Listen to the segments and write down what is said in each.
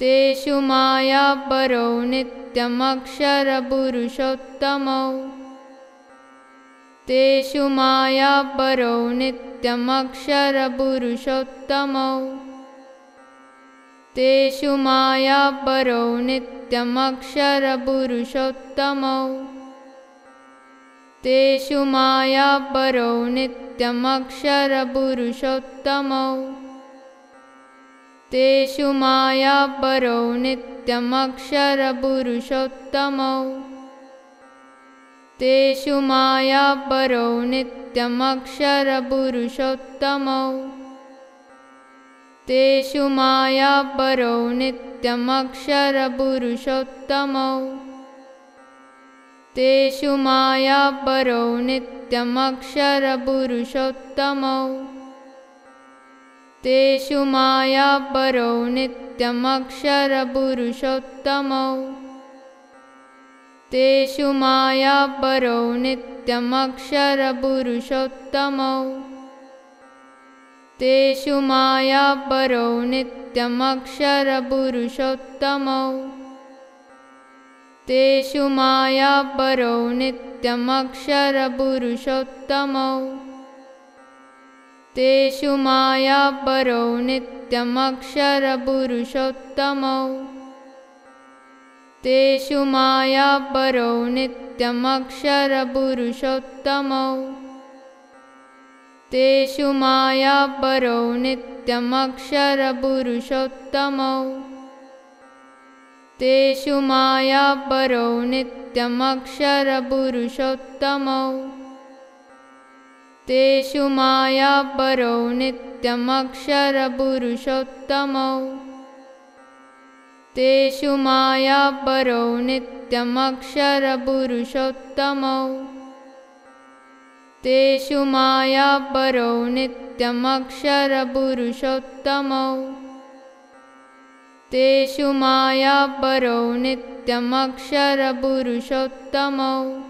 तेषु मायापरौ नित्यमक्षरपुरुषोत्तमौ। तेषु मायापरौ नित्यमक्षरपुरुषोत्तमौ। तेषु मायापरौ नित्यमक्षरपुरुषोत्तमौ। तेषु मायापरौ नित्यमक्षरपुरुषोत्तमौ तेषु मायापरौ नित्यमक्षरपुरुषोत्तमौ। तेषु मायापरौ नित्यमक्षरपुरुषोत्तमौ। तेषु मायापरौ नित्यमक्षरपुरुषोत्तमौ। तेषु मायापरौ नित्यमक्षरपुरुषोत्तमौ तेषु मायापरौ नित्यमक्षरपुरुषोत्तमौ। तेषु मायापरौ नित्यमक्षरपुरुषोत्तमौ। तेषु मायापरौ नित्यमक्षरपुरुषोत्तमौ। तेषु मायापरौ नित्यमक्षरपुरुषोत्तमौ तेषु मायापरौ नित्यमक्षरपुरुषोत्तमौ। तेषु मायापरौ नित्यमक्षरपुरुषोत्तमौ। तेषु मायापरौ नित्यमक्षरपुरुषोत्तमौ। तेषु मायापरौ नित्यमक्षरपुरुषोत्तमौ तेषु मायापरौ नित्यमक्षरपुरुषोत्तमौ। तेषु मायापरौ नित्यमक्षरपुरुषोत्तमौ। तेषु मायापरौ नित्यमक्षरपुरुषोत्तमौ। तेषु मायापरौ नित्यमक्षरपुरुषोत्तमौ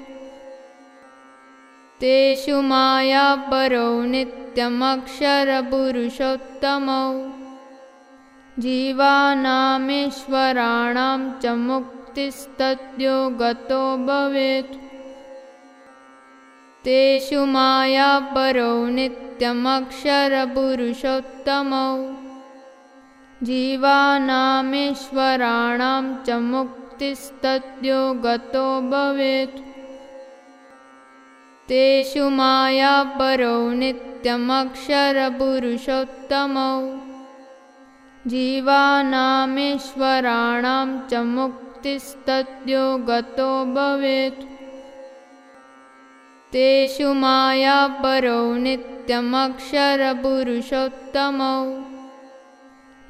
तेषु मायापरौ नित्यमक्षरपुरुषोत्तमौ। जीवानामेश्वराणां च मुक्तिस्तद्यो गतो भवेत्। तेषु मायापरौ नित्यमक्षरपुरुषोत्तमौ। जीवानामेश्वराणां च मुक्तिस्तद्यो गतो भवेत् तेषु मायापरौ नित्यमक्षरपुरुषोत्तमौ। जीवानामेश्वराणां च मुक्तिस्तद्यो गतो भवेत्। तेषु मायापरौ नित्यमक्षरपुरुषोत्तमौ।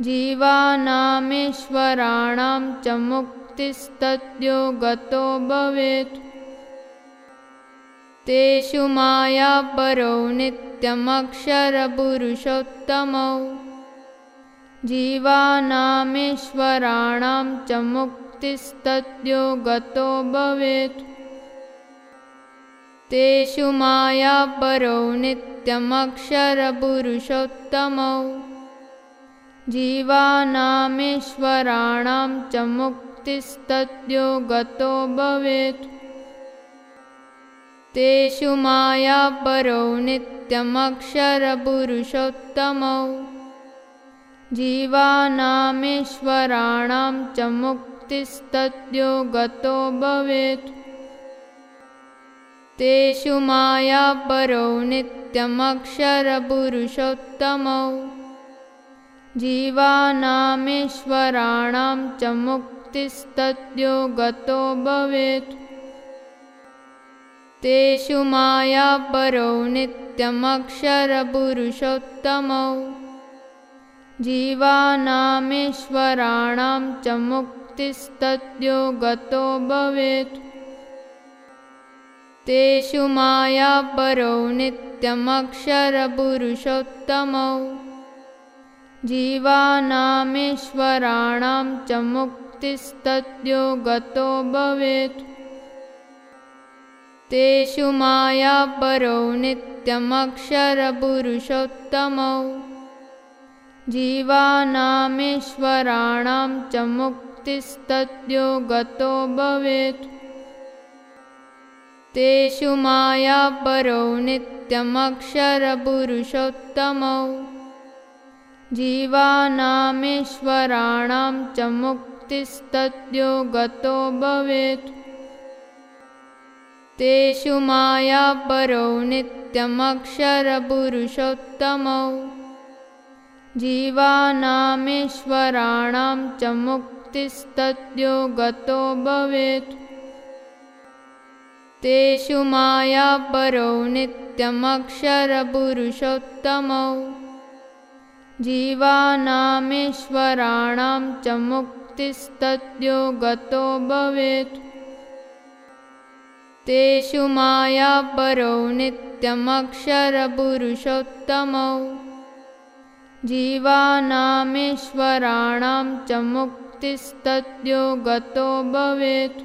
जीवानामेश्वराणां च मुक्तिस्तद्यो गतो भवेत् तेषु मायापरौ नित्यमक्षरपुरुषोत्तमौ। जीवानामेश्वराणां च मुक्तिस्तद्यो गतो भवेत्। तेषु मायापरौ नित्यमक्षरपुरुषोत्तमौ। जीवानामेश्वराणां च मुक्तिस्तद्यो गतो भवेत् तेषु मायापरौ नित्यमक्षरपुरुषोत्तमौ। जीवानामेश्वराणां च मुक्तिस्तद्यो गतो भवेत्। तेषु मायापरौ नित्यमक्षरपुरुषोत्तमौ। जीवानामेश्वराणां च मुक्तिस्तद्यो गतो भवेत् तेषु मायापरौ नित्यमक्षरपुरुषोत्तमौ। जीवानामेश्वराणां च मुक्तिस्तद्यो गतो भवेत्। तेषु मायापरौ नित्यमक्षरपुरुषोत्तमौ। जीवानामेश्वराणां च मुक्तिस्तद्यो गतो भवेत् तेषु मायापरौ नित्यमक्षरपुरुषोत्तमौ। जीवानामेश्वराणां च मुक्तिस्तद्यो गतो भवेत्। तेषु मायापरौ नित्यमक्षरपुरुषोत्तमौ। जीवानामेश्वराणां च मुक्तिस्तद्यो गतो भवेत् तेषु मायापरौ नित्यमक्षरपुरुषोत्तमौ। जीवानामेश्वराणां च मुक्तिस्तद्यो गतो भवेत्। तेषु मायापरौ नित्यमक्षरपुरुषोत्तमौ। जीवानामेश्वराणां च मुक्तिस्तद्यो गतो भवेत् तेषु मायापरौ नित्यमक्षरपुरुषोत्तमौ। जीवानामेश्वराणां च मुक्तिस्तद्यो गतो भवेत्